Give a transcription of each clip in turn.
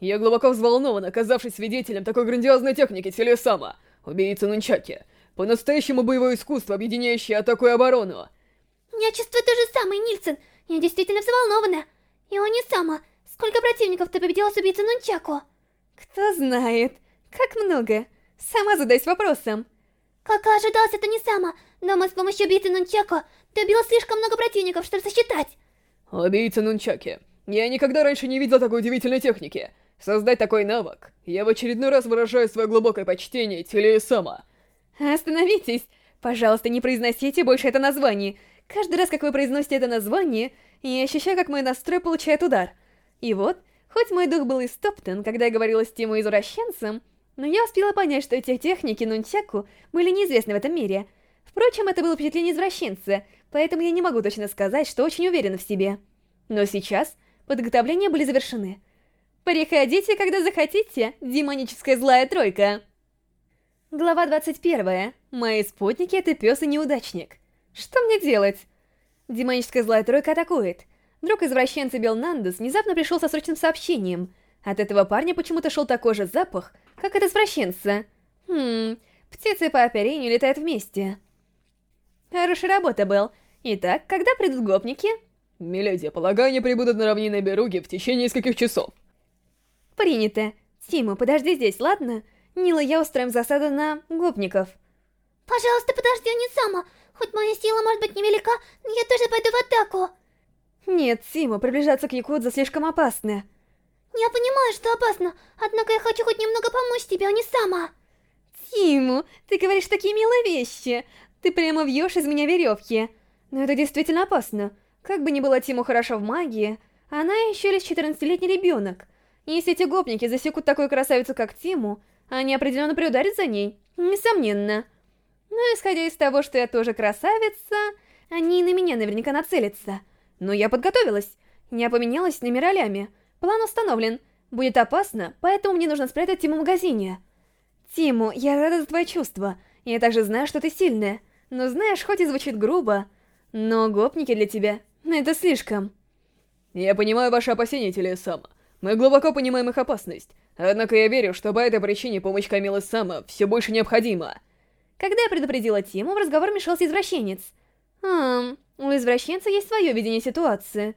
Я глубоко взволнован, оказавшись свидетелем такой грандиозной техники Телесама, убийцы Нунчаки. По-настоящему боевое искусство, объединяющее атаку и оборону. Я чувствую то же самое, Нильсон. Я действительно взволнована. И он не сама. Сколько противников ты победила с убийцей Нунчаку? Кто знает. Как много. Сама задайся вопросом. Как и ожидалось, это не сама. Но мы с помощью убийцы Нунчаку добила слишком много противников, чтобы сосчитать. Убийца Нунчаки. Я никогда раньше не видел такой удивительной техники. Создать такой навык. Я в очередной раз выражаю свое глубокое почтение Телеисама. Остановитесь. Пожалуйста, не произносите больше это название. Каждый раз, как вы произносите это название, я ощущаю, как мой настрой получает удар. И вот, хоть мой дух был истоптан, когда я говорила с Тиму извращенцем, но я успела понять, что эти техники нунчаку были неизвестны в этом мире. Впрочем, это было впечатление извращенца, поэтому я не могу точно сказать, что очень уверена в себе. Но сейчас подготовления были завершены. Приходите, когда захотите, демоническая злая тройка. Глава 21. Мои спутники — это пес и неудачник. Что мне делать? Демоническая злая тройка атакует. Друг извращенца Белнандес внезапно пришел со срочным сообщением. От этого парня почему-то шел такой же запах, как от извращенца. Хм, птицы по оперению летают вместе. Хорошая работа, Белл. Итак, когда придут гопники? Миледи, полагаю, они прибудут на равниной Беруги в течение нескольких часов. Принято. Тима, подожди здесь, ладно? Нила, я устроим засаду на гопников. Пожалуйста, подожди, не сама. Хоть моя сила может быть невелика, но я тоже пойду в атаку. Нет, Тима, приближаться к Якудза слишком опасно. Я понимаю, что опасно, однако я хочу хоть немного помочь тебе, а не сама. Тиму, ты говоришь такие милые вещи. Ты прямо вьешь из меня веревки. Но это действительно опасно. Как бы ни была Тиму хорошо в магии, она еще лишь 14-летний ребенок. Если эти гопники засекут такую красавицу, как Тиму, они определенно приударят за ней. Несомненно. Но исходя из того, что я тоже красавица, они и на меня наверняка нацелятся. Но я подготовилась. Я поменялась ними ролями. План установлен. Будет опасно, поэтому мне нужно спрятать Тиму в магазине. Тиму, я рада за твои чувства. Я также знаю, что ты сильная. Но знаешь, хоть и звучит грубо, но гопники для тебя — это слишком. Я понимаю ваши опасения, Телесама. Мы глубоко понимаем их опасность. Однако я верю, что по этой причине помощь Камилы Сама все больше необходима. Когда я предупредила Тиму, в разговор мешался извращенец. Хм, у извращенца есть свое видение ситуации.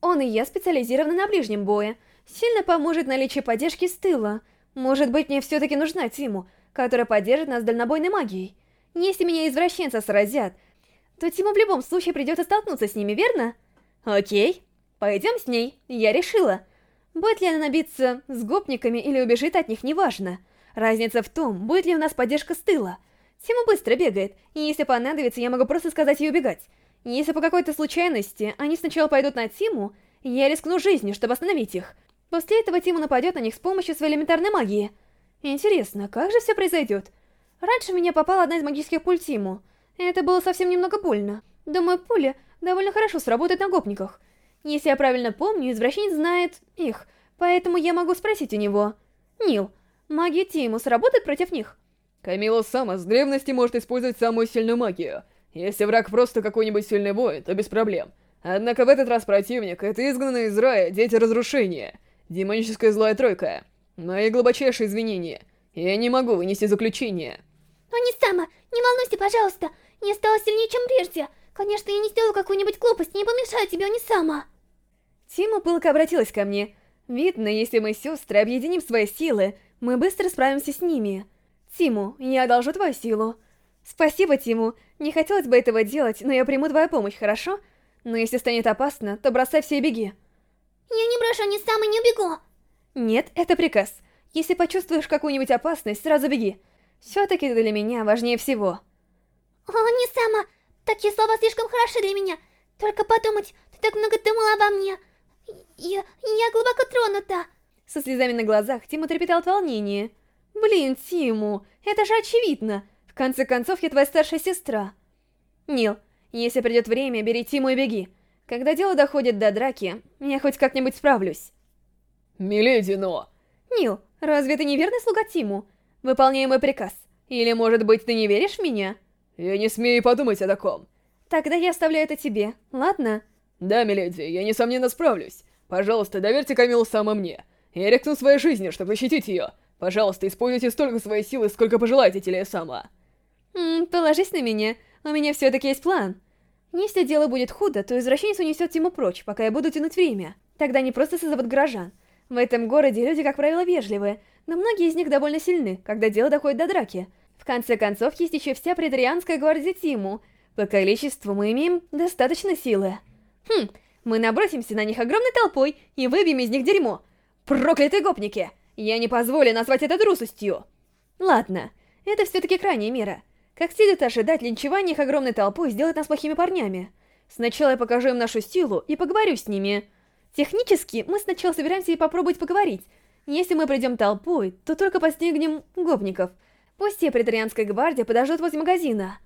Он и я специализированы на ближнем бое. Сильно поможет наличие поддержки с тыла. Может быть, мне все-таки нужна Тиму, которая поддержит нас дальнобойной магией. Если меня извращенца сразят, то Тиму в любом случае придется столкнуться с ними, верно? Окей, пойдем с ней, я решила. Будет ли она набиться с гопниками или убежит от них, неважно. Разница в том, будет ли у нас поддержка с тыла. Тима быстро бегает, и если понадобится, я могу просто сказать ей убегать. Если по какой-то случайности они сначала пойдут на Тиму, я рискну жизнью, чтобы остановить их. После этого Тима нападет на них с помощью своей элементарной магии. Интересно, как же все произойдет? Раньше в меня попала одна из магических пуль Тиму. Это было совсем немного больно. Думаю, пуля довольно хорошо сработает на гопниках. Если я правильно помню, извращенец знает их, поэтому я могу спросить у него. Нил, магия Тиму сработает против них? Камила сама с древности может использовать самую сильную магию. Если враг просто какой-нибудь сильный воин, то без проблем. Однако в этот раз противник — это изгнанные из рая дети разрушения. Демоническая злая тройка. Мои глубочайшие извинения. Я не могу вынести заключение. Но не сама, не волнуйся, пожалуйста. Я стала сильнее, чем прежде. Конечно, я не сделаю какую-нибудь глупость, не помешаю тебе, а не сама. Тима пылко обратилась ко мне. Видно, если мы сестры объединим свои силы, мы быстро справимся с ними. Тиму, я одолжу твою силу. Спасибо, Тиму. Не хотелось бы этого делать, но я приму твою помощь, хорошо? Но если станет опасно, то бросай все и беги. Я не брошу ни сам и не убегу. Нет, это приказ. Если почувствуешь какую-нибудь опасность, сразу беги. Все-таки для меня важнее всего. О, не сама. Такие слова слишком хороши для меня. Только подумать, ты так много думала обо мне. Я, я глубоко тронута. Со слезами на глазах Тиму трепетал от волнения. Блин, Тиму, это же очевидно. В конце концов, я твоя старшая сестра. Нил, если придет время, бери Тиму и беги. Когда дело доходит до драки, я хоть как-нибудь справлюсь. Миледи, но... Нил, разве ты не верный слуга Тиму? Выполняй мой приказ. Или, может быть, ты не веришь в меня? Я не смею подумать о таком. Тогда я оставляю это тебе, ладно? Да, миледи, я несомненно справлюсь. Пожалуйста, доверьте Камилу сама мне. Я рискну своей жизнью, чтобы защитить ее. Пожалуйста, используйте столько своей силы, сколько пожелаете, Телесама. М положись на меня, у меня все-таки есть план. Если дело будет худо, то извращенец унесет Тиму прочь, пока я буду тянуть время. Тогда они просто созовут горожан. В этом городе люди, как правило, вежливые, но многие из них довольно сильны, когда дело доходит до драки. В конце концов, есть еще вся претарианская гвардия Тиму. По количеству мы имеем достаточно силы. Хм, мы набросимся на них огромной толпой и выбьем из них дерьмо. Проклятые гопники! Я не позволю назвать это трусостью. Ладно, это все-таки крайняя мера. Как следует ожидать, линчевание их огромной толпой сделает нас плохими парнями. Сначала я покажу им нашу силу и поговорю с ними. Технически, мы сначала собираемся и попробовать поговорить. Если мы придем толпой, то только постигнем гопников. Пусть все претарианская гвардия подождут возле магазина.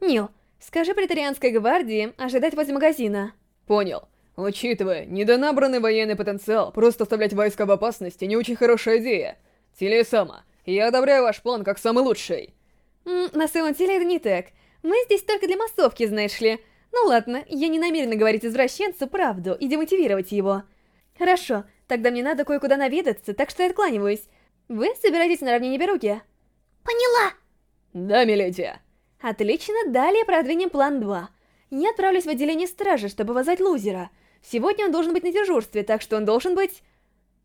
Нил, скажи претарианской гвардии ожидать возле магазина. Понял. Учитывая недонабранный военный потенциал, просто оставлять войска в опасности не очень хорошая идея. Телесама, я одобряю ваш план как самый лучший. М на самом деле это не так. Мы здесь только для массовки, знаешь ли. Ну ладно, я не намерена говорить извращенцу правду и демотивировать его. Хорошо, тогда мне надо кое-куда наведаться, так что я откланиваюсь. Вы собираетесь на равнине Беруги? Поняла. Да, миледи. Отлично, далее продвинем план 2. Я отправлюсь в отделение стражи, чтобы вызвать лузера. Сегодня он должен быть на дежурстве, так что он должен быть...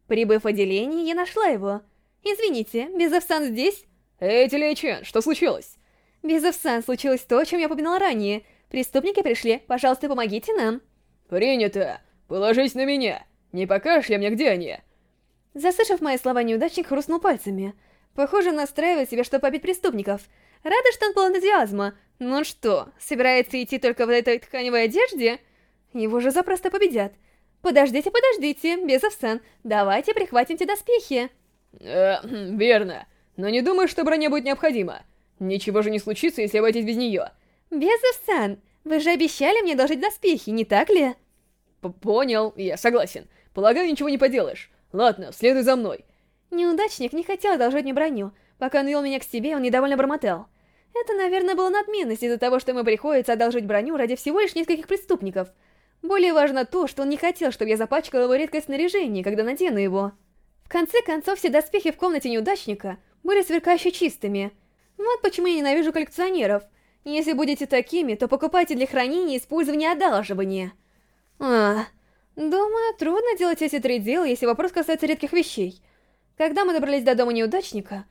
Прибыв в отделение, я нашла его. Извините, Безовсан здесь? Эй, Телечен, что случилось? Безовсан, случилось то, о чем я упоминала ранее. Преступники пришли, пожалуйста, помогите нам. Принято. Положись на меня. Не покажешь ли мне, где они? Заслышав мои слова, неудачник хрустнул пальцами. Похоже, он настраивает себя, чтобы побить преступников. Рада, что он полон энтузиазма. Но он что, собирается идти только в этой тканевой одежде? Его же запросто победят. Подождите, подождите, Безовсан, давайте прихватим те доспехи. Э, хм, верно. Но не думаю, что броня будет необходима. Ничего же не случится, если обойтись без нее. Безовсан, вы же обещали мне должить доспехи, не так ли? П Понял, я согласен. Полагаю, ничего не поделаешь. Ладно, следуй за мной. Неудачник не хотел одолжить мне броню. Пока он вел меня к себе, он недовольно бормотал. Это, наверное, было надменность из-за того, что ему приходится одолжить броню ради всего лишь нескольких преступников. Более важно то, что он не хотел, чтобы я запачкала его редкое снаряжение, когда надену его. В конце концов, все доспехи в комнате неудачника были сверкающе чистыми. Вот почему я ненавижу коллекционеров. Если будете такими, то покупайте для хранения и использования одалживания. А, думаю, трудно делать эти три дела, если вопрос касается редких вещей. Когда мы добрались до дома неудачника,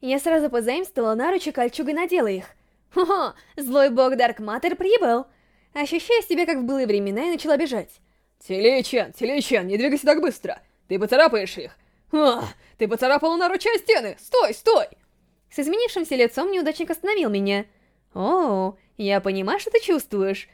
я сразу позаимствовала наручи кольчугой надела их. Хо-хо, злой бог Дарк Матер прибыл. Ощущая себя как в былые времена, я начала бежать. Телечен, Телечен, не двигайся так быстро. Ты поцарапаешь их. А, ты поцарапала наручи о стены. Стой, стой! С изменившимся лицом неудачник остановил меня. О, я понимаю, что ты чувствуешь.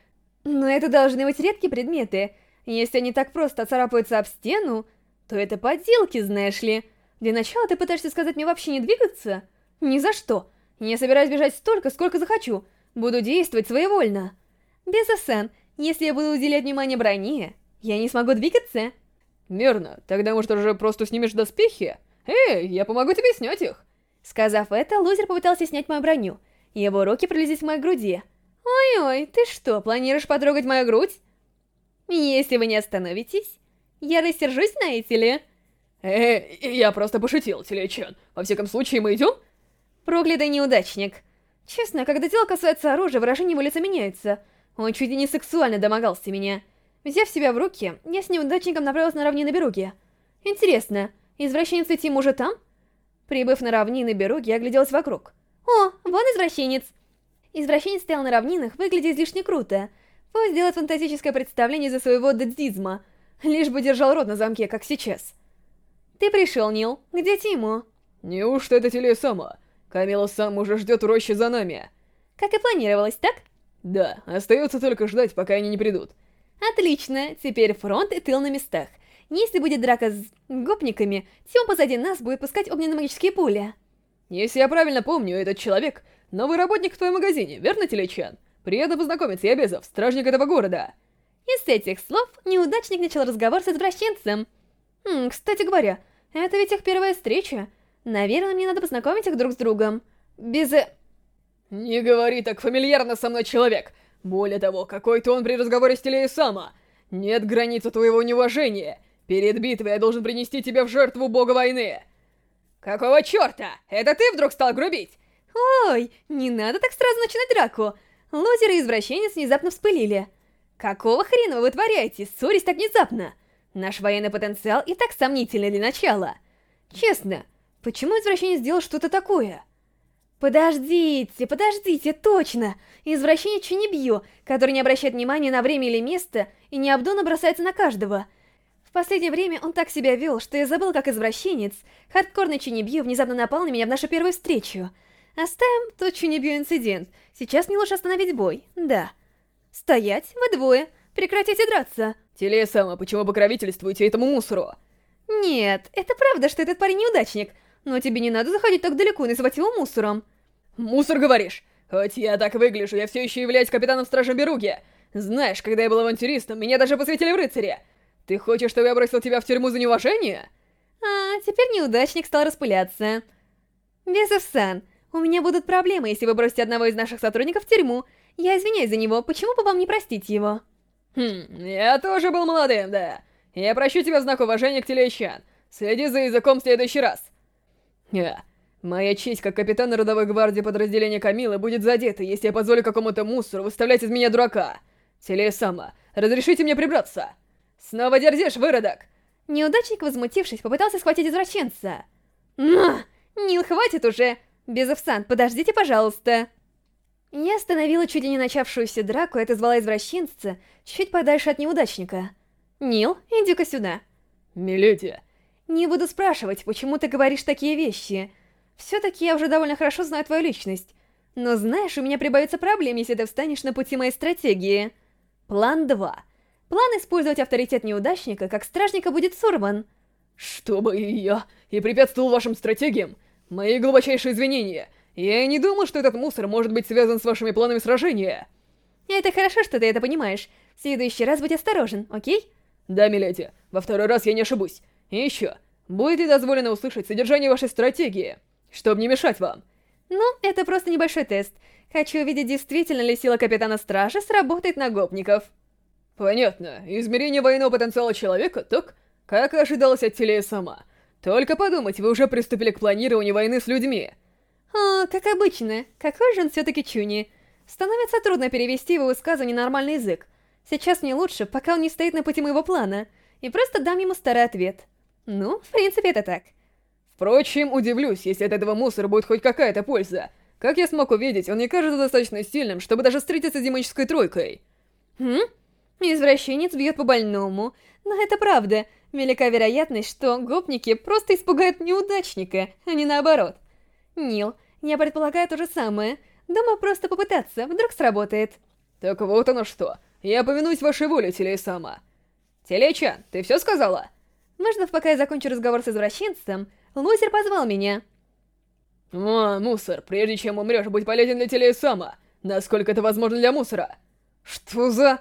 Но это должны быть редкие предметы. Если они так просто царапаются об стену, то это подделки, знаешь ли. Для начала ты пытаешься сказать мне вообще не двигаться? Ни за что. Я собираюсь бежать столько, сколько захочу. Буду действовать своевольно. Безо-сэн, если я буду уделять внимание броне, я не смогу двигаться. Верно. Тогда, может, уже просто снимешь доспехи? Эй, я помогу тебе снять их. Сказав это, лузер попытался снять мою броню. Его руки пролезли к моей груди. Ой-ой, ты что, планируешь потрогать мою грудь? Если вы не остановитесь, я рассержусь, знаете ли. Э, я просто пошутил, Телечен. Во всяком случае, мы идем? Проклятый неудачник. Честно, когда дело касается оружия, выражение его лица меняется. Он чуть ли не сексуально домогался меня. Взяв себя в руки, я с неудачником направилась на равнины Беруги. Интересно, извращенец Тим уже там? Прибыв на равнины Беруги, я огляделась вокруг. О, вон извращенец. Извращенец стоял на равнинах, выглядя излишне круто. Пусть делает фантастическое представление за своего дедизма, лишь бы держал рот на замке, как сейчас. Ты пришел, Нил. Где Тиму? Неужто это Теле сама? Камила сам уже ждет в роще за нами. Как и планировалось, так? Да, остается только ждать, пока они не придут. Отлично, теперь фронт и тыл на местах. Если будет драка с гопниками, Тим позади нас будет пускать огненно-магические пули. Если я правильно помню, этот человек — новый работник в твоем магазине, верно, Телечан? Приятно познакомиться, я Безов, стражник этого города. И с этих слов неудачник начал разговор с извращенцем. Хм, кстати говоря, это ведь их первая встреча. Наверное, мне надо познакомить их друг с другом. Без... Не говори так фамильярно со мной, человек. Более того, какой то он при разговоре с Телеей Сама. Нет границ у твоего неуважения. Перед битвой я должен принести тебя в жертву бога войны. Какого черта? Это ты вдруг стал грубить? Ой, не надо так сразу начинать драку. Лузер и извращенец внезапно вспылили. Какого хрена вы вытворяете, ссорясь так внезапно? Наш военный потенциал и так сомнительный для начала. Честно, почему извращенец сделал что-то такое? Подождите, подождите, точно! Извращенец Чунибью, который не обращает внимания на время или место и необдуманно бросается на каждого. В последнее время он так себя вел, что я забыл, как извращенец, хардкорный Чунибью внезапно напал на меня в нашу первую встречу. Оставим тот Чунибью инцидент. Сейчас мне лучше остановить бой, да. Стоять, вы двое. Прекратите драться. Телесама, почему покровительствуете этому мусору? Нет, это правда, что этот парень неудачник, но тебе не надо заходить так далеко и называть его мусором. Мусор, говоришь? Хоть я так выгляжу, я все еще являюсь капитаном Стражи Беруги. Знаешь, когда я был авантюристом, меня даже посвятили в рыцаре. Ты хочешь, чтобы я бросил тебя в тюрьму за неуважение? А, теперь неудачник стал распыляться. Безов-сан, у меня будут проблемы, если вы бросите одного из наших сотрудников в тюрьму. Я извиняюсь за него, почему бы вам не простить его? Хм, я тоже был молодым, да. Я прощу тебя в знак уважения к Телещан. Следи за языком в следующий раз. Я... Моя честь как капитана родовой гвардии подразделения Камилы будет задета, если я позволю какому-то мусору выставлять из меня дурака. Телесама, разрешите мне прибраться. Снова дерзишь, выродок! Неудачник, возмутившись, попытался схватить извращенца. На! Нил, хватит уже! Безовсан, подождите, пожалуйста. Я остановила чуть ли не начавшуюся драку и отозвала извращенца чуть подальше от неудачника. Нил, иди-ка сюда. Миледи. Не буду спрашивать, почему ты говоришь такие вещи. Все-таки я уже довольно хорошо знаю твою личность. Но знаешь, у меня прибавится проблем, если ты встанешь на пути моей стратегии. План 2. План использовать авторитет неудачника, как стражника, будет сорван. Чтобы и я и препятствовал вашим стратегиям, мои глубочайшие извинения. Я и не думал, что этот мусор может быть связан с вашими планами сражения. Это хорошо, что ты это понимаешь. В следующий раз будь осторожен, окей? Да, миледи, во второй раз я не ошибусь. И еще, будет ли дозволено услышать содержание вашей стратегии, чтобы не мешать вам? Ну, это просто небольшой тест. Хочу увидеть, действительно ли сила Капитана Стражи сработает на гопников. Понятно. Измерение военного потенциала человека, так? Как и ожидалось от Телея сама. Только подумать, вы уже приступили к планированию войны с людьми. О, как обычно. Какой же он все-таки чуни. Становится трудно перевести его высказывание на нормальный язык. Сейчас мне лучше, пока он не стоит на пути моего плана, и просто дам ему старый ответ. Ну, в принципе, это так. Впрочем, удивлюсь, если от этого мусора будет хоть какая-то польза. Как я смог увидеть, он не кажется достаточно сильным, чтобы даже встретиться с демонической тройкой. Хм? Извращенец бьет по больному. Но это правда. Велика вероятность, что гопники просто испугают неудачника, а не наоборот. Нил, я предполагаю то же самое. Думаю, просто попытаться, вдруг сработает. Так вот оно что. Я повинуюсь вашей воле, Телесама. Телечан, ты все сказала? Выждав, пока я закончу разговор с извращенцем, лузер позвал меня. О, мусор, прежде чем умрешь, будь полезен для Телесама. Насколько это возможно для мусора? Что за...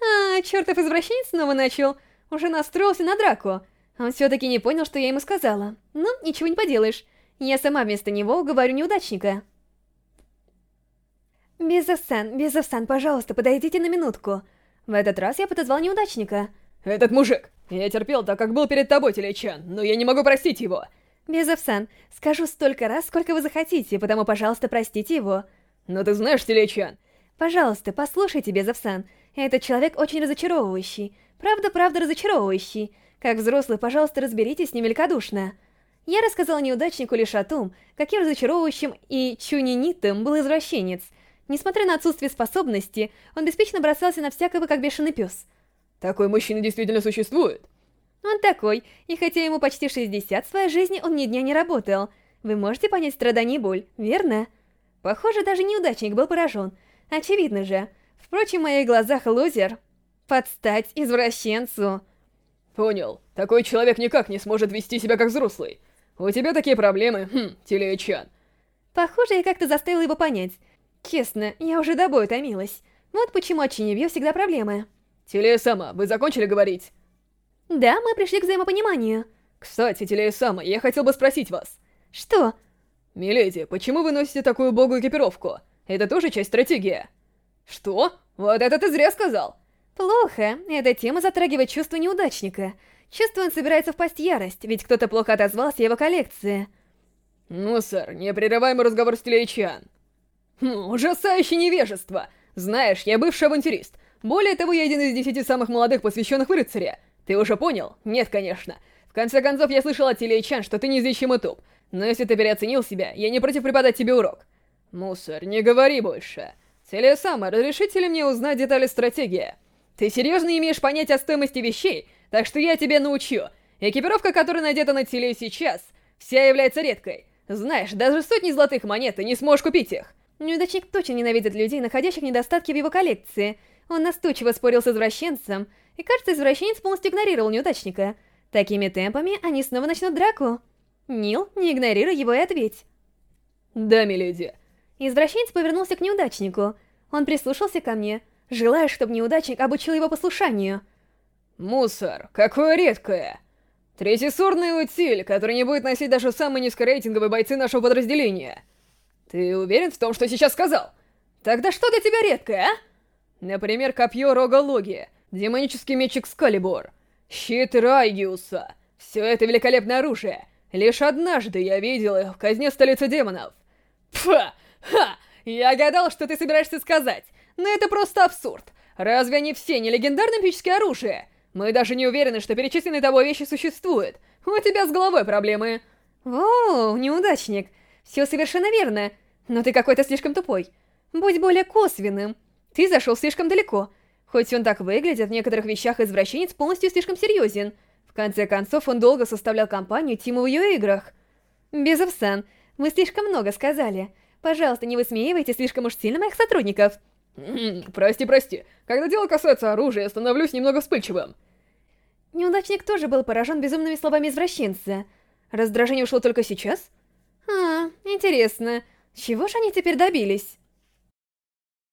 А, чертов извращенец снова начал. Уже настроился на драку. Он все-таки не понял, что я ему сказала. Ну, ничего не поделаешь. Я сама вместо него уговорю неудачника. Безовсан, Безовсан, пожалуйста, подойдите на минутку. В этот раз я подозвал неудачника. Этот мужик. Я терпел так, как был перед тобой, Телечан, но я не могу простить его. Безовсан, скажу столько раз, сколько вы захотите, потому, пожалуйста, простите его. Но ты знаешь, Телечан... Пожалуйста, послушайте, Безовсан. Этот человек очень разочаровывающий. Правда-правда разочаровывающий. Как взрослый, пожалуйста, разберитесь с ним великодушно. Я рассказала неудачнику лишь о том, каким разочаровывающим и чунинитым был извращенец. Несмотря на отсутствие способности, он беспечно бросался на всякого, как бешеный пес. Такой мужчина действительно существует? Он такой, и хотя ему почти 60, в своей жизни он ни дня не работал. Вы можете понять страдания и боль, верно? Похоже, даже неудачник был поражен. Очевидно же. Впрочем, в моих глазах лузер подстать извращенцу. Понял. Такой человек никак не сможет вести себя как взрослый. У тебя такие проблемы, хм, Телеичан. Похоже, я как-то заставила его понять. Честно, я уже до боя томилась. Вот почему от Чинебью всегда проблемы. Телея-сама, вы закончили говорить? Да, мы пришли к взаимопониманию. Кстати, Телея-сама, я хотел бы спросить вас. Что? Миледи, почему вы носите такую убогую экипировку? Это тоже часть стратегии. Что? Вот это ты зря сказал. Плохо. Эта тема затрагивает чувство неудачника. Чувствую, он собирается впасть в ярость, ведь кто-то плохо отозвался о его коллекции. Ну, сэр, непрерываемый разговор с Телеичан. Хм, ужасающее невежество! Знаешь, я бывший авантюрист. Более того, я один из десяти самых молодых посвященных в рыцаря. Ты уже понял? Нет, конечно. В конце концов, я слышал от Телеичан, что ты неизлечимый туп. Но если ты переоценил себя, я не против преподать тебе урок. Мусор, не говори больше. Телесама, разрешите ли мне узнать детали стратегии? Ты серьезно имеешь понятие о стоимости вещей, так что я тебя научу. Экипировка, которая надета на теле сейчас, вся является редкой. Знаешь, даже сотни золотых монет ты не сможешь купить их. Неудачник точно ненавидит людей, находящих недостатки в его коллекции. Он настойчиво спорил с извращенцем, и кажется, извращенец полностью игнорировал неудачника. Такими темпами они снова начнут драку. Нил, не игнорируй его и ответь. Да, миледи. Извращенец повернулся к неудачнику. Он прислушался ко мне, желая, чтобы неудачник обучил его послушанию. Мусор, какое редкое! Третьесортный утиль, который не будет носить даже самые низкорейтинговые бойцы нашего подразделения. Ты уверен в том, что сейчас сказал? Тогда что для тебя редкое, а? Например, копье Рога Логи, демонический меч Экскалибур, щит Райгиуса. Все это великолепное оружие. Лишь однажды я видел их в казне столицы демонов. Пфа! Ха! Я гадал, что ты собираешься сказать. Но это просто абсурд. Разве они все не легендарные эпические оружия? Мы даже не уверены, что перечисленные тобой вещи существуют. У тебя с головой проблемы. О, неудачник. Все совершенно верно. Но ты какой-то слишком тупой. Будь более косвенным. Ты зашел слишком далеко. Хоть он так выглядит, в некоторых вещах извращенец полностью слишком серьезен. В конце концов, он долго составлял компанию Тиму в ее играх. Безовсан, мы слишком много сказали. Пожалуйста, не высмеивайте слишком уж сильно моих сотрудников. Прости, прости. Когда дело касается оружия, я становлюсь немного вспыльчивым. Неудачник тоже был поражен безумными словами извращенца. Раздражение ушло только сейчас? А, интересно. Чего же они теперь добились?